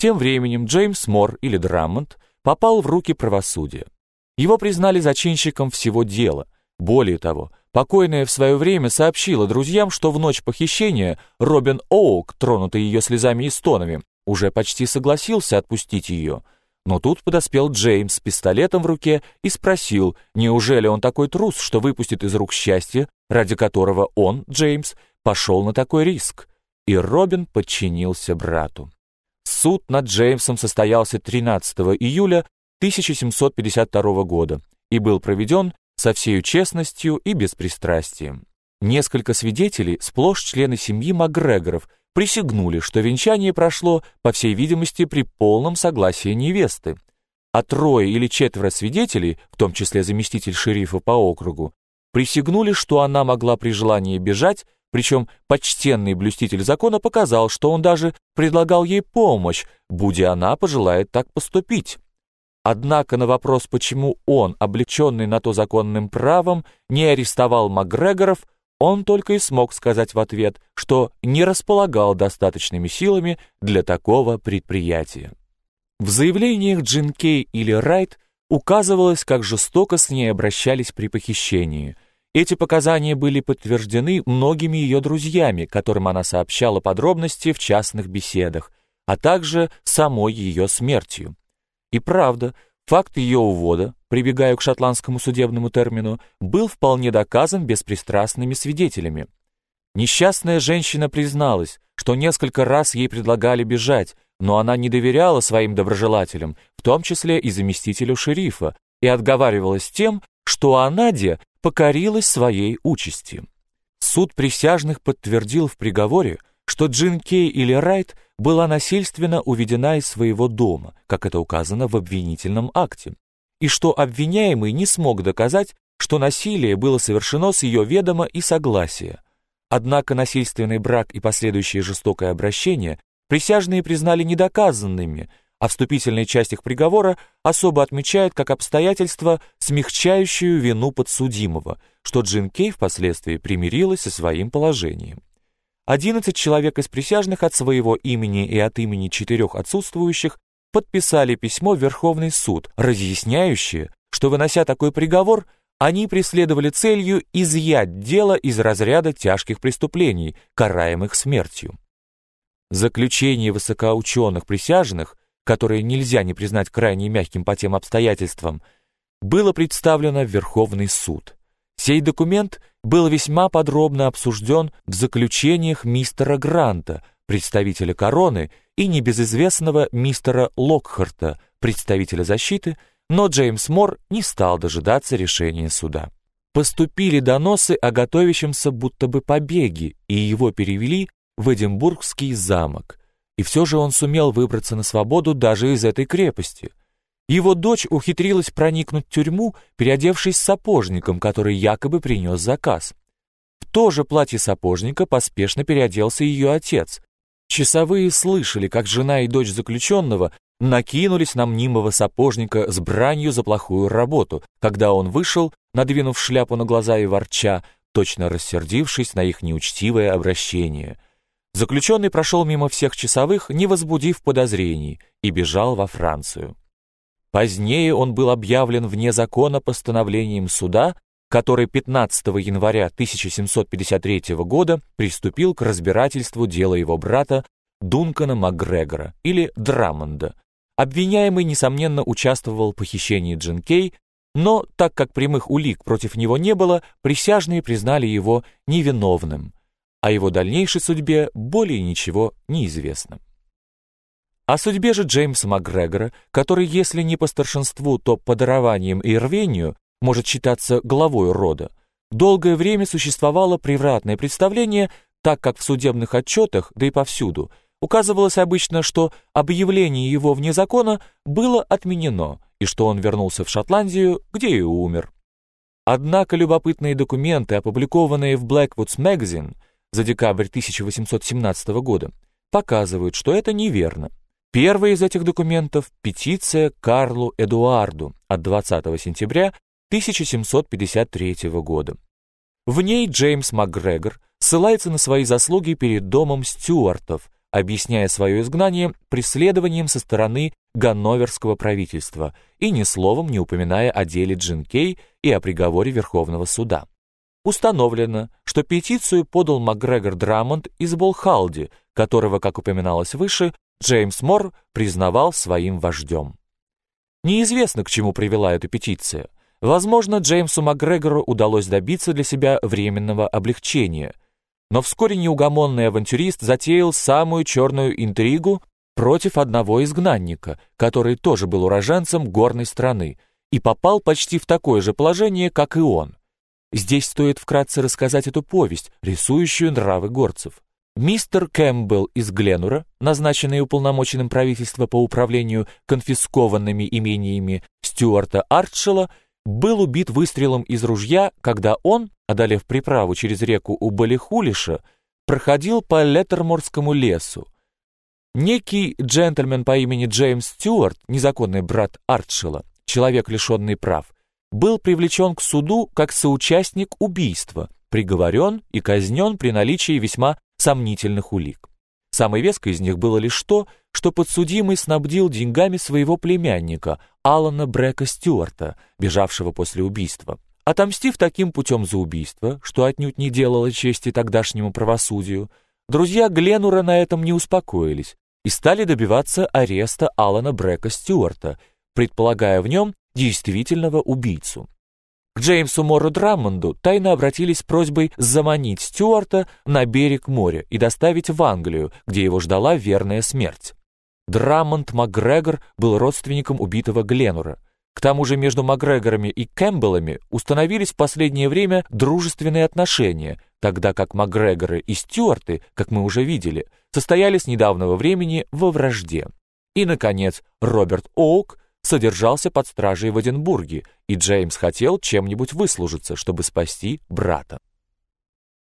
Тем временем Джеймс Мор или Драммонд попал в руки правосудия. Его признали зачинщиком всего дела. Более того, покойная в свое время сообщила друзьям, что в ночь похищения Робин Оук, тронутый ее слезами и стонами, уже почти согласился отпустить ее. Но тут подоспел Джеймс с пистолетом в руке и спросил, неужели он такой трус, что выпустит из рук счастье, ради которого он, Джеймс, пошел на такой риск. И Робин подчинился брату. Суд над Джеймсом состоялся 13 июля 1752 года и был проведен со всею честностью и беспристрастием. Несколько свидетелей, сплошь члены семьи Макгрегоров, присягнули, что венчание прошло, по всей видимости, при полном согласии невесты. А трое или четверо свидетелей, в том числе заместитель шерифа по округу, присягнули, что она могла при желании бежать, причем почтенный блюститель закона показал, что он даже предлагал ей помощь, будь она пожелает так поступить. Однако на вопрос, почему он, облеченный на то законным правом, не арестовал Макгрегоров, он только и смог сказать в ответ, что не располагал достаточными силами для такого предприятия. В заявлениях Джин Кей или Райт указывалось, как жестоко с ней обращались при похищении – эти показания были подтверждены многими ее друзьями, которым она сообщала подробности в частных беседах, а также самой ее смертью. И правда, факт ее увода, прибегая к шотландскому судебному термину, был вполне доказан беспристрастными свидетелями. Несчастная женщина призналась, что несколько раз ей предлагали бежать, но она не доверяла своим доброжелателям, в том числе и заместителю шерифа, и отговаривалась тем, что Анаде покорилась своей участи. Суд присяжных подтвердил в приговоре, что Джин Кей или Райт была насильственно уведена из своего дома, как это указано в обвинительном акте, и что обвиняемый не смог доказать, что насилие было совершено с ее ведома и согласия. Однако насильственный брак и последующее жестокое обращение присяжные признали недоказанными, а вступительная часть их приговора особо отмечает как обстоятельство, смягчающую вину подсудимого, что Джин Кей впоследствии примирилась со своим положением. Одиннадцать человек из присяжных от своего имени и от имени четырех отсутствующих подписали письмо в Верховный суд, разъясняющее, что, вынося такой приговор, они преследовали целью изъять дело из разряда тяжких преступлений, караемых смертью. Заключение высокоученых присяжных которое нельзя не признать крайне мягким по тем обстоятельствам, было представлено в Верховный суд. Сей документ был весьма подробно обсужден в заключениях мистера Гранта, представителя короны, и небезызвестного мистера Локхарта, представителя защиты, но Джеймс Мор не стал дожидаться решения суда. Поступили доносы о готовящемся будто бы побеге, и его перевели в Эдинбургский замок. И все же он сумел выбраться на свободу даже из этой крепости. Его дочь ухитрилась проникнуть в тюрьму, переодевшись сапожником, который якобы принес заказ. В то же платье сапожника поспешно переоделся ее отец. Часовые слышали, как жена и дочь заключенного накинулись на мнимого сапожника с бранью за плохую работу, когда он вышел, надвинув шляпу на глаза и ворча, точно рассердившись на их неучтивое обращение — Заключенный прошел мимо всех часовых, не возбудив подозрений, и бежал во Францию. Позднее он был объявлен вне закона постановлением суда, который 15 января 1753 года приступил к разбирательству дела его брата Дункана Макгрегора или Драмонда. Обвиняемый, несомненно, участвовал в похищении Джин Кей, но так как прямых улик против него не было, присяжные признали его невиновным – о его дальнейшей судьбе более ничего не известно. О судьбе же Джеймса Макгрегора, который, если не по старшинству, то по дарованиям и рвению, может считаться главой рода, долгое время существовало превратное представление, так как в судебных отчетах, да и повсюду, указывалось обычно, что объявление его вне закона было отменено, и что он вернулся в Шотландию, где и умер. Однако любопытные документы, опубликованные в Blackwood's Magazine, за декабрь 1817 года показывают, что это неверно. Первый из этих документов – петиция Карлу Эдуарду от 20 сентября 1753 года. В ней Джеймс МакГрегор ссылается на свои заслуги перед домом Стюартов, объясняя свое изгнание преследованием со стороны ганноверского правительства и ни словом не упоминая о деле Джин Кей и о приговоре Верховного суда. Установлено, что петицию подал МакГрегор Драмонд из Болхалди, которого, как упоминалось выше, Джеймс Мор признавал своим вождем. Неизвестно, к чему привела эта петиция. Возможно, Джеймсу МакГрегору удалось добиться для себя временного облегчения. Но вскоре неугомонный авантюрист затеял самую черную интригу против одного изгнанника, который тоже был уроженцем горной страны, и попал почти в такое же положение, как и он. Здесь стоит вкратце рассказать эту повесть, рисующую нравы горцев. Мистер Кэмпбелл из Гленура, назначенный уполномоченным правительства по управлению конфискованными имениями Стюарта Артшела, был убит выстрелом из ружья, когда он, одолев приправу через реку у Балихулиша, проходил по Леттерморскому лесу. Некий джентльмен по имени Джеймс Стюарт, незаконный брат Артшела, человек лишенный прав, был привлечен к суду как соучастник убийства, приговорен и казнен при наличии весьма сомнительных улик. Самой веской из них было лишь то, что подсудимый снабдил деньгами своего племянника, Алана Брека Стюарта, бежавшего после убийства. Отомстив таким путем за убийство, что отнюдь не делало чести тогдашнему правосудию, друзья Гленура на этом не успокоились и стали добиваться ареста Алана Брека Стюарта, предполагая в нем действительного убийцу. К Джеймсу Мору Драммонду тайно обратились с просьбой заманить Стюарта на берег моря и доставить в Англию, где его ждала верная смерть. Драммонд Макгрегор был родственником убитого Гленура. К тому же между Макгрегорами и Кэмпбеллами установились в последнее время дружественные отношения, тогда как Макгрегоры и Стюарты, как мы уже видели, состояли с недавнего времени во вражде. И, наконец, Роберт Оук содержался под стражей в Эдинбурге, и Джеймс хотел чем-нибудь выслужиться, чтобы спасти брата.